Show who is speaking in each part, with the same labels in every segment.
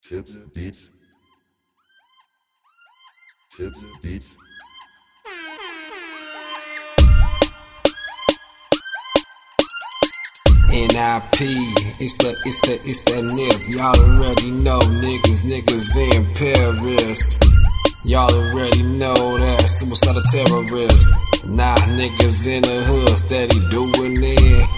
Speaker 1: Tips, beats. Tips, beats.
Speaker 2: NIP, it's the, it's the, it's the nip. Y'all already know niggas, niggas in Paris. Y'all already know that suicide terrorists. Nah, niggas in the hood steady doing it.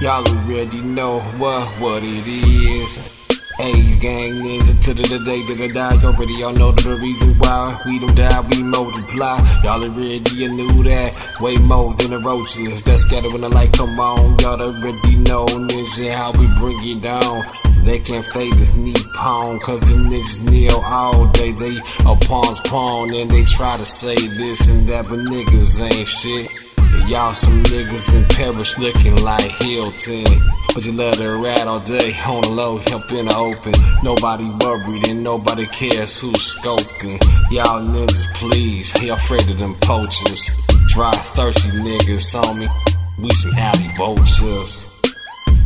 Speaker 2: Y'all already know what, what it is. Age gang ninja to the day that I die. Y'all already all know the reason why we don't die, we multiply. Y'all already knew that. Way more than the roaches that scatter when the light come on. Y'all already know ninja how we bring it down. They can't fade this pawn, cause them niggas kneel all day. They a pawns pawn and they try to say this and that, but niggas ain't shit. Y'all some niggas in Paris looking like Hilton. But you love to rat all day on the low, help in the open. Nobody worried and nobody cares who's scoping. Y'all niggas, please, he afraid of them poachers. Dry, thirsty niggas on me. We some alley vultures.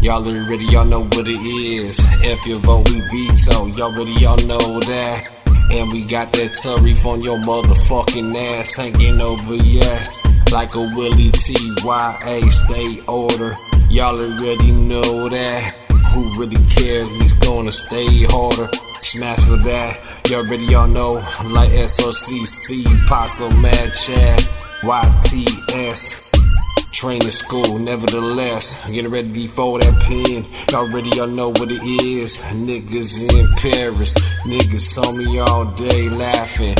Speaker 2: Y'all already y'all know what it is. If you vote, we veto. Y'all already y'all know that. And we got that tariff on your motherfucking ass hanging over yeah. Like a Willie TYA stay order. Y'all already know that. Who really cares? We's gonna stay harder. Smash for that. Y'all already y'all know. Like SOCC, Paso Mad Chat, YTS. Training school, nevertheless, getting ready for that pen. Y'all y'all know what it is. Niggas in Paris, niggas saw me all day laughing.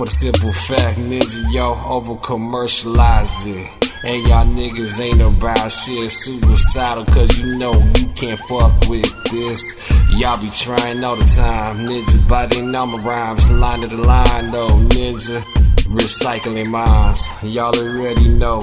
Speaker 2: What a simple fact, nigga, y'all over commercialize it. And y'all niggas ain't about shit suicidal, cause you know you can't fuck with this. Y'all be trying all the time, ninja, biting on my rhymes, line to the line though, ninja. Recycling minds, y'all already know.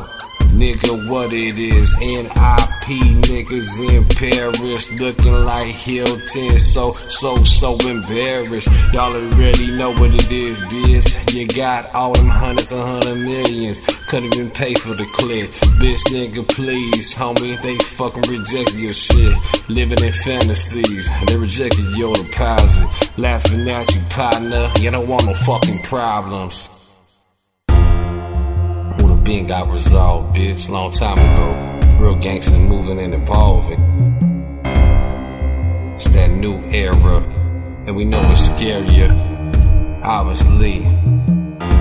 Speaker 2: Nigga, what it is. NIP niggas in Paris looking like Hilton. So, so, so embarrassed. Y'all already know what it is, bitch. You got all them hundreds and hundred millions. Couldn't even pay for the clip. Bitch, nigga, please, homie. They fucking rejected your shit. Living in fantasies. They rejected your deposit. Laughing at you, partner. You don't want no fucking problems been got resolved, bitch, long time ago. Real gangster moving and evolving. It's that new era, and we know it's scarier. Obviously,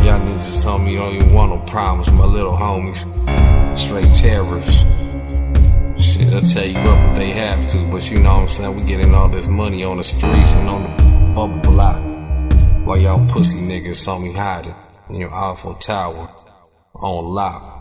Speaker 2: y'all niggas told me you don't even want no problems, my little homies. Straight terrorists. Shit, they'll tell you up if they have to, but you know what I'm saying? We getting all this money on the streets and on the bubble block. While y'all pussy niggas saw me hiding in your awful tower on lock.